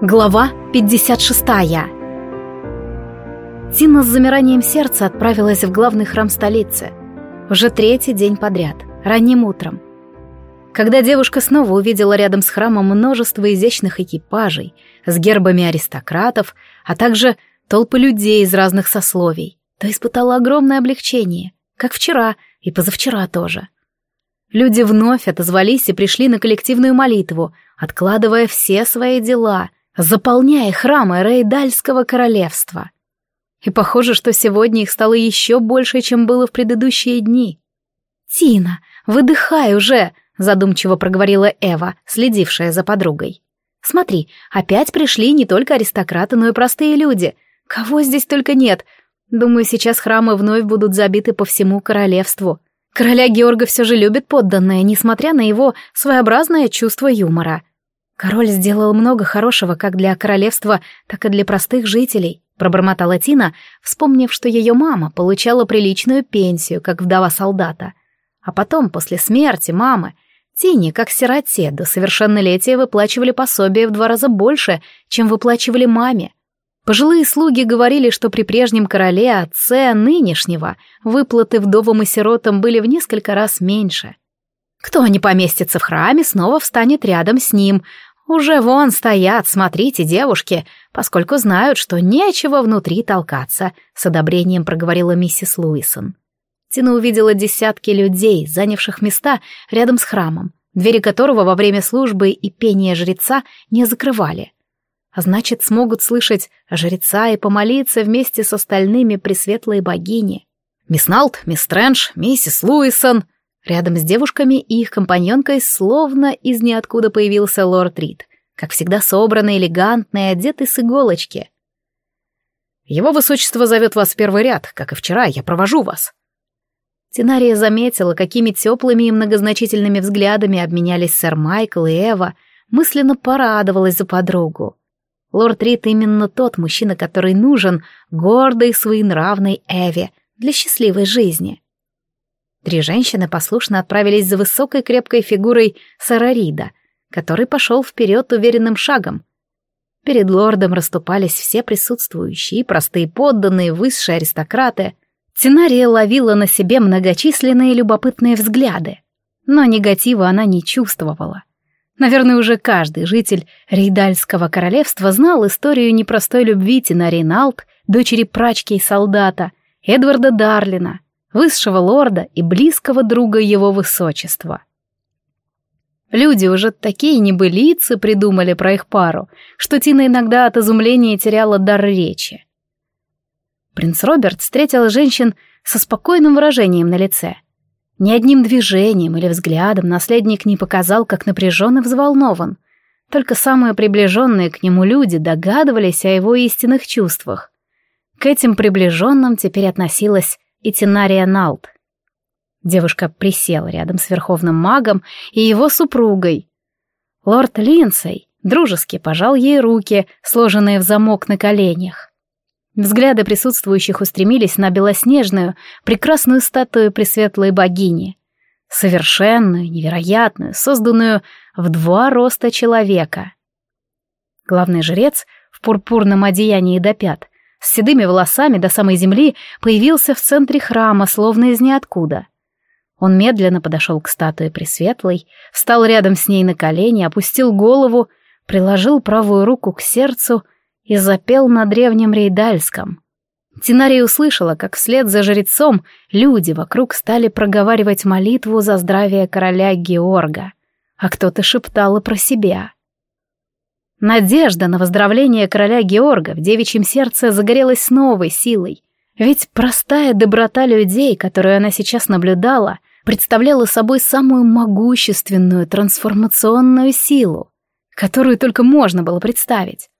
Глава 56 Тина с замиранием сердца отправилась в главный храм столицы. Уже третий день подряд, ранним утром. Когда девушка снова увидела рядом с храмом множество изящных экипажей с гербами аристократов, а также толпы людей из разных сословий, то испытала огромное облегчение, как вчера и позавчера тоже. Люди вновь отозвались и пришли на коллективную молитву, откладывая все свои дела — заполняя храмы Рейдальского королевства. И похоже, что сегодня их стало еще больше, чем было в предыдущие дни. «Тина, выдыхай уже!» — задумчиво проговорила Эва, следившая за подругой. «Смотри, опять пришли не только аристократы, но и простые люди. Кого здесь только нет. Думаю, сейчас храмы вновь будут забиты по всему королевству. Короля Георга все же любит подданное, несмотря на его своеобразное чувство юмора. «Король сделал много хорошего как для королевства, так и для простых жителей», — пробормотала Тина, вспомнив, что ее мама получала приличную пенсию, как вдова солдата. А потом, после смерти мамы, Тине, как сироте, до совершеннолетия выплачивали пособие в два раза больше, чем выплачивали маме. Пожилые слуги говорили, что при прежнем короле, отце нынешнего, выплаты вдовам и сиротам были в несколько раз меньше. Кто не поместится в храме, снова встанет рядом с ним, уже вон стоят, смотрите, девушки, поскольку знают, что нечего внутри толкаться, с одобрением проговорила миссис Луисон. Тина увидела десятки людей, занявших места рядом с храмом, двери которого во время службы и пения жреца не закрывали. А значит, смогут слышать жреца и помолиться вместе с остальными пресветлой богини. Мисс Налт, мисс Стрэндж, миссис Луисон — Рядом с девушками и их компаньонкой словно из ниоткуда появился лорд Рид, как всегда собранный, элегантный, одетый с иголочки. «Его высочество зовет вас в первый ряд, как и вчера, я провожу вас». Тинария заметила, какими теплыми и многозначительными взглядами обменялись сэр Майкл и Эва, мысленно порадовалась за подругу. Лорд Рид именно тот мужчина, который нужен гордой, своенравной Эве для счастливой жизни. Три женщины послушно отправились за высокой крепкой фигурой Сарарида, который пошел вперед уверенным шагом. Перед лордом расступались все присутствующие, простые подданные, высшие аристократы. Тинария ловила на себе многочисленные любопытные взгляды, но негатива она не чувствовала. Наверное, уже каждый житель Рейдальского королевства знал историю непростой любви Тинарии Налт, дочери прачки и солдата, Эдварда Дарлина — высшего лорда и близкого друга его высочества. Люди уже такие небылицы придумали про их пару, что Тина иногда от изумления теряла дар речи. Принц Роберт встретил женщин со спокойным выражением на лице. Ни одним движением или взглядом наследник не показал, как напряжен и взволнован. Только самые приближенные к нему люди догадывались о его истинных чувствах. К этим приближенным теперь относилась и Тинария Налт. Девушка присела рядом с верховным магом и его супругой. Лорд Линсей дружески пожал ей руки, сложенные в замок на коленях. Взгляды присутствующих устремились на белоснежную, прекрасную статую пресветлой богини. Совершенную, невероятную, созданную в два роста человека. Главный жрец в пурпурном одеянии до пят с седыми волосами до самой земли, появился в центре храма, словно из ниоткуда. Он медленно подошел к статуе Пресветлой, встал рядом с ней на колени, опустил голову, приложил правую руку к сердцу и запел на древнем рейдальском. Тинария услышала, как вслед за жрецом люди вокруг стали проговаривать молитву за здравие короля Георга, а кто-то шептал про себя — Надежда на выздоровление короля Георга в девичьем сердце загорелась с новой силой. Ведь простая доброта людей, которую она сейчас наблюдала, представляла собой самую могущественную трансформационную силу, которую только можно было представить.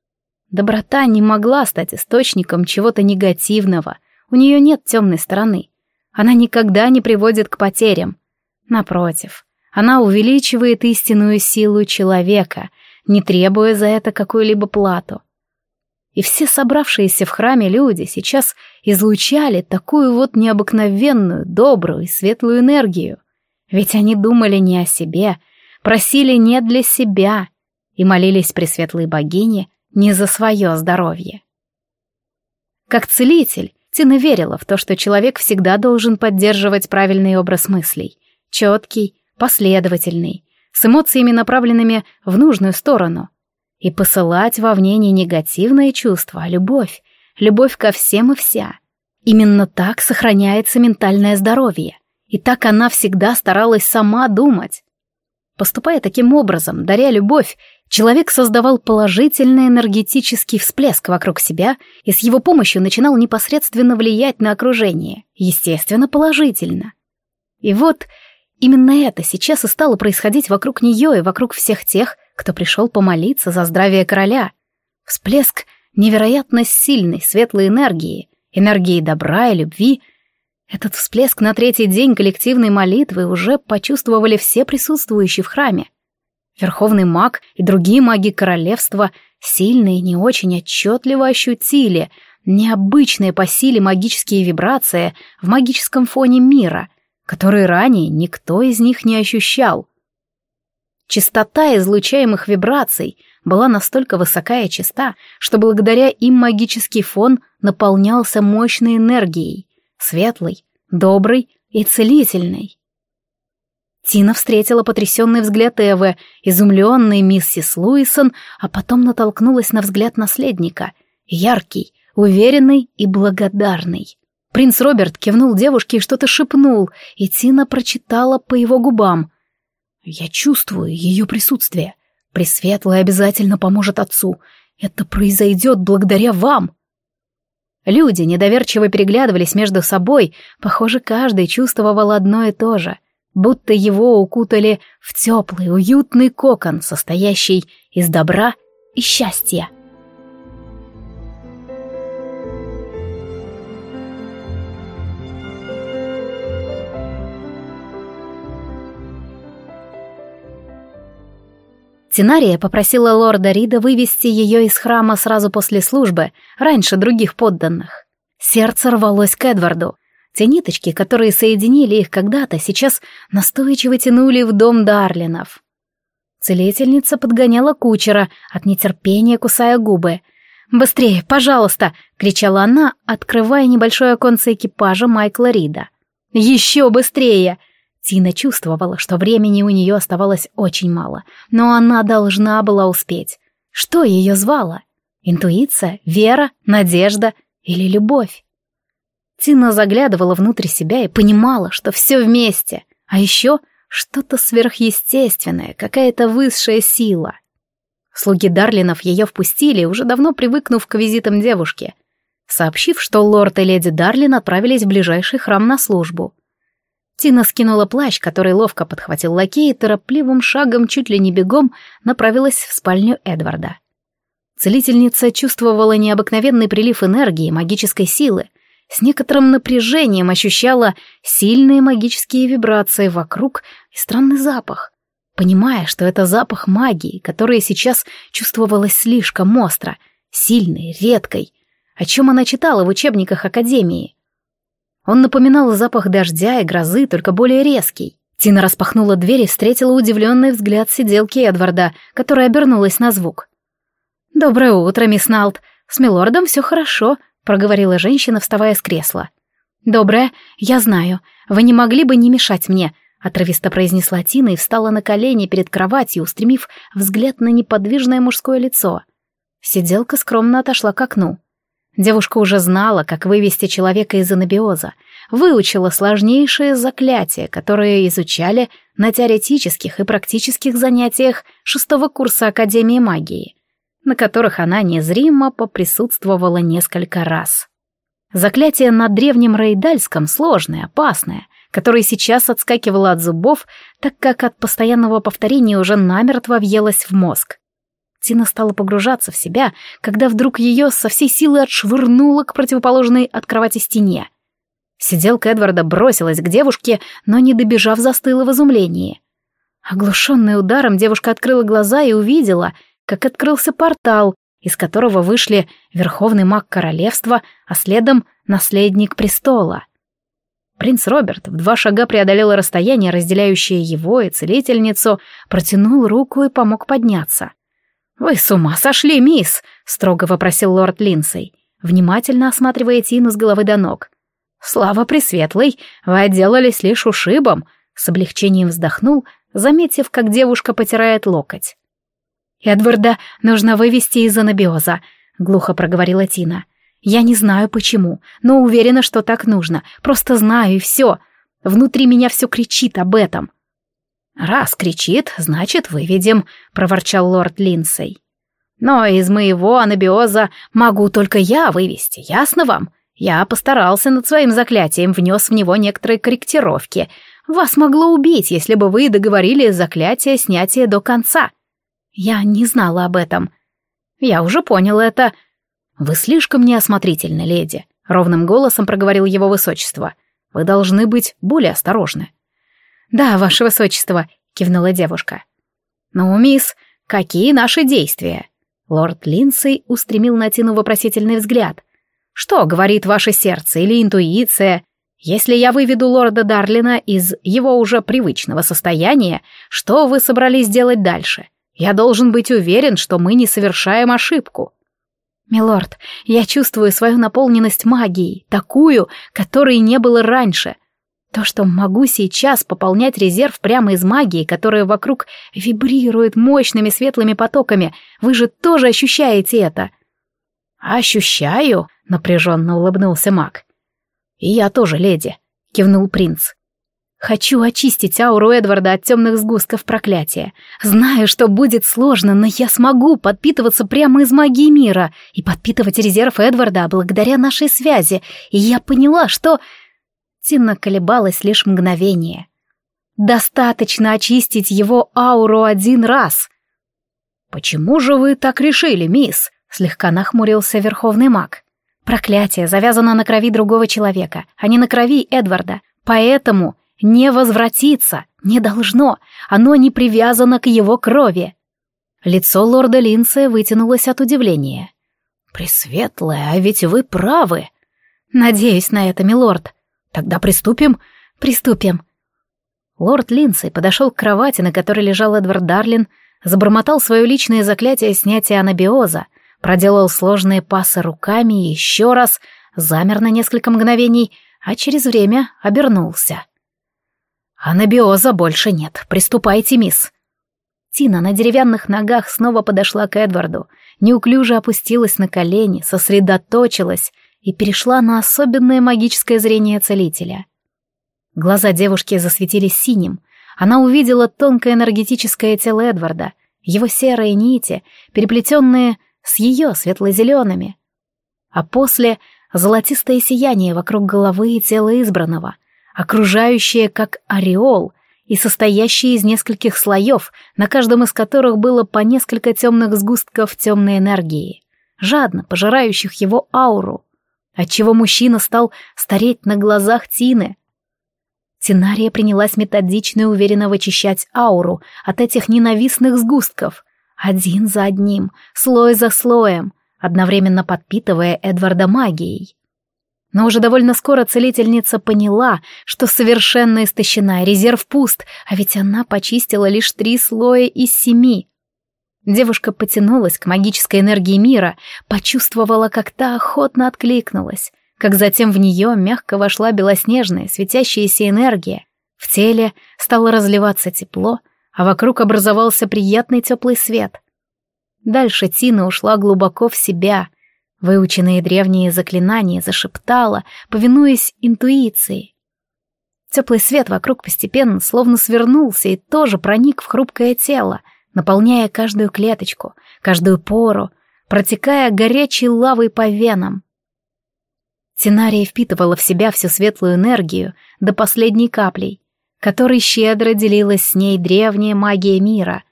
Доброта не могла стать источником чего-то негативного, у нее нет темной стороны. Она никогда не приводит к потерям. Напротив, она увеличивает истинную силу человека — не требуя за это какую-либо плату. И все собравшиеся в храме люди сейчас излучали такую вот необыкновенную, добрую и светлую энергию. Ведь они думали не о себе, просили не для себя и молились Пресветлой Богине не за свое здоровье. Как целитель, Тина верила в то, что человек всегда должен поддерживать правильный образ мыслей, четкий, последовательный, с эмоциями, направленными в нужную сторону, и посылать вовне не негативные чувства, а любовь, любовь ко всем и вся. Именно так сохраняется ментальное здоровье, и так она всегда старалась сама думать. Поступая таким образом, даря любовь, человек создавал положительный энергетический всплеск вокруг себя и с его помощью начинал непосредственно влиять на окружение, естественно, положительно. И вот именно это сейчас и стало происходить вокруг нее и вокруг всех тех, кто пришел помолиться за здравие короля. Всплеск невероятно сильной светлой энергии, энергии добра и любви — этот всплеск на третий день коллективной молитвы уже почувствовали все присутствующие в храме. Верховный маг и другие маги королевства сильные, не очень отчетливо ощутили необычные по силе магические вибрации в магическом фоне мира, которые ранее никто из них не ощущал. Частота излучаемых вибраций была настолько высока и чиста, что благодаря им магический фон наполнялся мощной энергией, светлый, добрый и целительный. Тина встретила потрясенный взгляд Эвы, изумленный миссис Луисон, а потом натолкнулась на взгляд наследника, яркий, уверенный и благодарный. Принц Роберт кивнул девушке и что-то шепнул, и Тина прочитала по его губам. «Я чувствую ее присутствие. Пресветлый обязательно поможет отцу. Это произойдет благодаря вам». Люди недоверчиво переглядывались между собой, похоже, каждый чувствовал одно и то же, будто его укутали в теплый, уютный кокон, состоящий из добра и счастья. Тинария попросила лорда Рида вывести ее из храма сразу после службы, раньше других подданных. Сердце рвалось к Эдварду. Те ниточки, которые соединили их когда-то, сейчас настойчиво тянули в дом Дарлинов. Целительница подгоняла кучера, от нетерпения кусая губы. «Быстрее, пожалуйста!» — кричала она, открывая небольшое оконце экипажа Майкла Рида. «Еще быстрее!» Тина чувствовала, что времени у нее оставалось очень мало, но она должна была успеть. Что ее звало? Интуиция, вера, надежда или любовь? Тина заглядывала внутрь себя и понимала, что все вместе, а еще что-то сверхъестественное, какая-то высшая сила. Слуги Дарлинов ее впустили, уже давно привыкнув к визитам девушки, сообщив, что лорд и леди Дарлин отправились в ближайший храм на службу. Тина скинула плащ, который ловко подхватил лакей, и торопливым шагом, чуть ли не бегом, направилась в спальню Эдварда. Целительница чувствовала необыкновенный прилив энергии, магической силы, с некоторым напряжением ощущала сильные магические вибрации вокруг и странный запах, понимая, что это запах магии, которая сейчас чувствовалась слишком остро, сильной, редкой, о чем она читала в учебниках Академии. Он напоминал запах дождя и грозы, только более резкий. Тина распахнула дверь и встретила удивленный взгляд сиделки Эдварда, которая обернулась на звук. «Доброе утро, мисс Налт. С милордом все хорошо», — проговорила женщина, вставая с кресла. «Доброе, я знаю. Вы не могли бы не мешать мне», — отрывисто произнесла Тина и встала на колени перед кроватью, устремив взгляд на неподвижное мужское лицо. Сиделка скромно отошла к окну. Девушка уже знала, как вывести человека из анабиоза, выучила сложнейшие заклятия, которые изучали на теоретических и практических занятиях шестого курса Академии магии, на которых она незримо поприсутствовала несколько раз. Заклятие на древнем рейдальском сложное, опасное, которое сейчас отскакивало от зубов, так как от постоянного повторения уже намертво въелось в мозг. Тина стала погружаться в себя, когда вдруг ее со всей силы отшвырнуло к противоположной от кровати стене. Сиделка Эдварда бросилась к девушке, но, не добежав, застыла в изумлении. Оглушенная ударом, девушка открыла глаза и увидела, как открылся портал, из которого вышли верховный маг королевства, а следом наследник престола. Принц Роберт в два шага преодолел расстояние, разделяющее его и целительницу, протянул руку и помог подняться. «Вы с ума сошли, мисс!» — строго вопросил лорд Линсей, внимательно осматривая Тину с головы до ног. «Слава Пресветлой, вы отделались лишь ушибом!» С облегчением вздохнул, заметив, как девушка потирает локоть. «Эдварда нужно вывести из анабиоза», — глухо проговорила Тина. «Я не знаю почему, но уверена, что так нужно. Просто знаю и все. Внутри меня все кричит об этом». «Раз кричит, значит, выведем», — проворчал лорд Линсей. «Но из моего анабиоза могу только я вывести, ясно вам? Я постарался над своим заклятием, внес в него некоторые корректировки. Вас могло убить, если бы вы договорили заклятие снятия до конца. Я не знала об этом. Я уже понял это. Вы слишком неосмотрительны, леди, ровным голосом проговорил его высочество. Вы должны быть более осторожны. Да, ваше высочество, кивнула девушка. Ну, мисс, какие наши действия? Лорд Линсей устремил на Тину вопросительный взгляд. Что говорит ваше сердце или интуиция? Если я выведу лорда Дарлина из его уже привычного состояния, что вы собрались делать дальше? Я должен быть уверен, что мы не совершаем ошибку. Милорд, я чувствую свою наполненность магией, такую, которой не было раньше. То, что могу сейчас пополнять резерв прямо из магии, которая вокруг вибрирует мощными светлыми потоками, вы же тоже ощущаете это. Ощущаю, напряженно улыбнулся маг. «И я тоже, леди», — кивнул принц. «Хочу очистить ауру Эдварда от темных сгустков проклятия. Знаю, что будет сложно, но я смогу подпитываться прямо из магии мира и подпитывать резерв Эдварда благодаря нашей связи. И я поняла, что...» Тина колебалась лишь мгновение. «Достаточно очистить его ауру один раз». «Почему же вы так решили, мисс?» — слегка нахмурился верховный маг. Проклятие завязано на крови другого человека, а не на крови Эдварда. Поэтому не возвратиться не должно, оно не привязано к его крови. Лицо лорда Линция вытянулось от удивления. «Пресветлая, а ведь вы правы!» «Надеюсь на это, милорд. Тогда приступим?» «Приступим». Лорд Линдсей подошел к кровати, на которой лежал Эдвард Дарлин, забормотал свое личное заклятие снятия анабиоза, проделал сложные пасы руками и еще раз, замер на несколько мгновений, а через время обернулся. «Анабиоза больше нет. Приступайте, мисс». Тина на деревянных ногах снова подошла к Эдварду, неуклюже опустилась на колени, сосредоточилась и перешла на особенное магическое зрение целителя. Глаза девушки засветились синим. Она увидела тонкое энергетическое тело Эдварда, его серые нити, переплетенные с ее светло-зелеными. А после — золотистое сияние вокруг головы и тела избранного, окружающее как ореол и состоящее из нескольких слоев, на каждом из которых было по несколько темных сгустков темной энергии, жадно пожирающих его ауру, отчего мужчина стал стареть на глазах Тины. Тинария принялась методично и уверенно вычищать ауру от этих ненавистных сгустков, один за одним, слой за слоем, одновременно подпитывая Эдварда магией. Но уже довольно скоро целительница поняла, что совершенно истощена, резерв пуст, а ведь она почистила лишь три слоя из семи. Девушка потянулась к магической энергии мира, почувствовала, как та охотно откликнулась, как затем в нее мягко вошла белоснежная, светящаяся энергия. В теле стало разливаться тепло, а вокруг образовался приятный теплый свет. Дальше Тина ушла глубоко в себя, выученные древние заклинания зашептала, повинуясь интуиции. Теплый свет вокруг постепенно словно свернулся и тоже проник в хрупкое тело, наполняя каждую клеточку, каждую пору, протекая горячей лавой по венам. Тинария впитывала в себя всю светлую энергию до последней каплей, которой щедро делилась с ней древняя магия мира,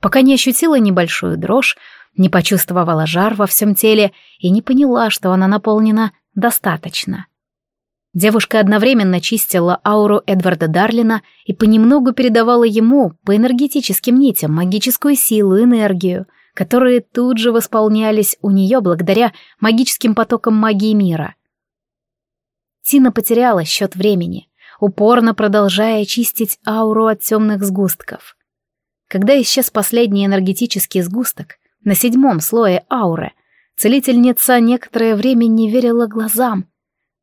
пока не ощутила небольшую дрожь, не почувствовала жар во всем теле и не поняла, что она наполнена достаточно. Девушка одновременно чистила ауру Эдварда Дарлина и понемногу передавала ему по энергетическим нитям магическую силу и энергию, которые тут же восполнялись у нее благодаря магическим потокам магии мира. Тина потеряла счет времени — упорно продолжая очистить ауру от темных сгустков. Когда исчез последний энергетический сгусток, на седьмом слое ауры, целительница некоторое время не верила глазам.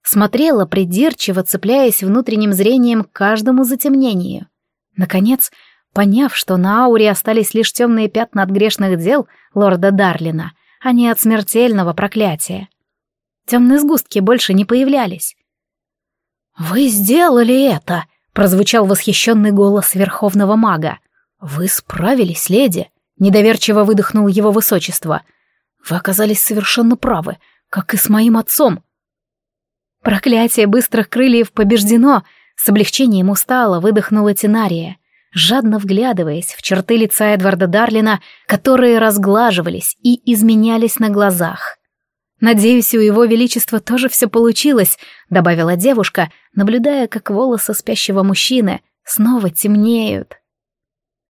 Смотрела придирчиво, цепляясь внутренним зрением к каждому затемнению. Наконец, поняв, что на ауре остались лишь темные пятна от грешных дел лорда Дарлина, а не от смертельного проклятия. Темные сгустки больше не появлялись. «Вы сделали это!» — прозвучал восхищенный голос верховного мага. «Вы справились, леди!» — недоверчиво выдохнул его высочество. «Вы оказались совершенно правы, как и с моим отцом». Проклятие быстрых крыльев побеждено, с облегчением устало выдохнула Тинария, жадно вглядываясь в черты лица Эдварда Дарлина, которые разглаживались и изменялись на глазах. «Надеюсь, у его величества тоже все получилось», — добавила девушка, наблюдая, как волосы спящего мужчины снова темнеют.